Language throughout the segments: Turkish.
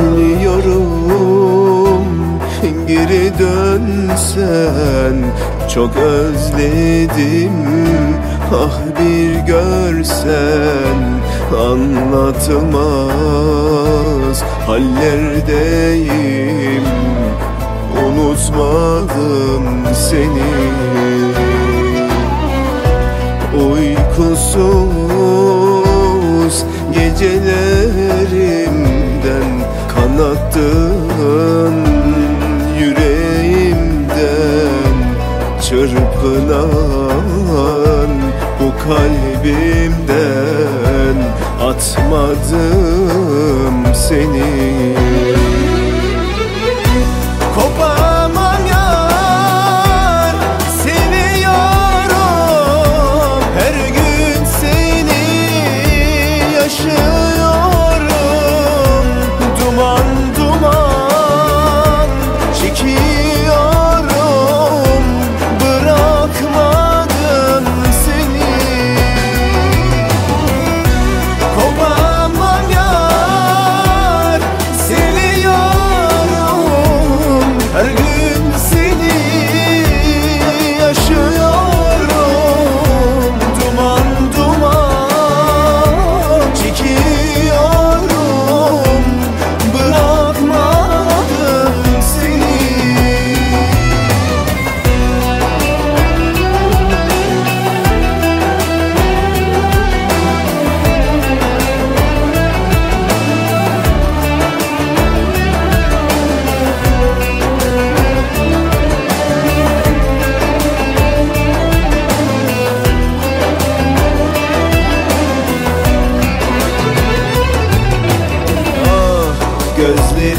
Bekliyorum geri dönsen Çok özledim. Ah bir görsen Anlatılmaz hallerdeyim. Unutmadım seni. Uykusuz gecelerimden Kanattın yüreğimden Çırpınan bu kalbimden Atmadım seni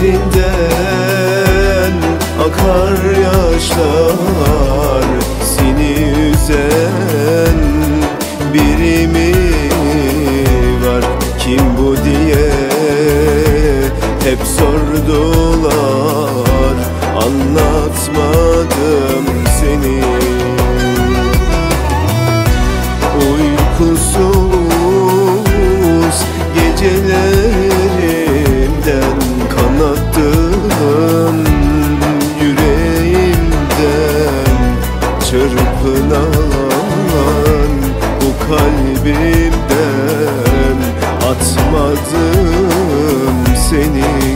gözlerinden akar yaşlar Seni üzen biri mi var? Kim bu diye hep sordular. Anlatmadım seni. Uykusuz gecelerimden kanattın yüreğimden Çırpınan bu kalbimden. Atmadım seni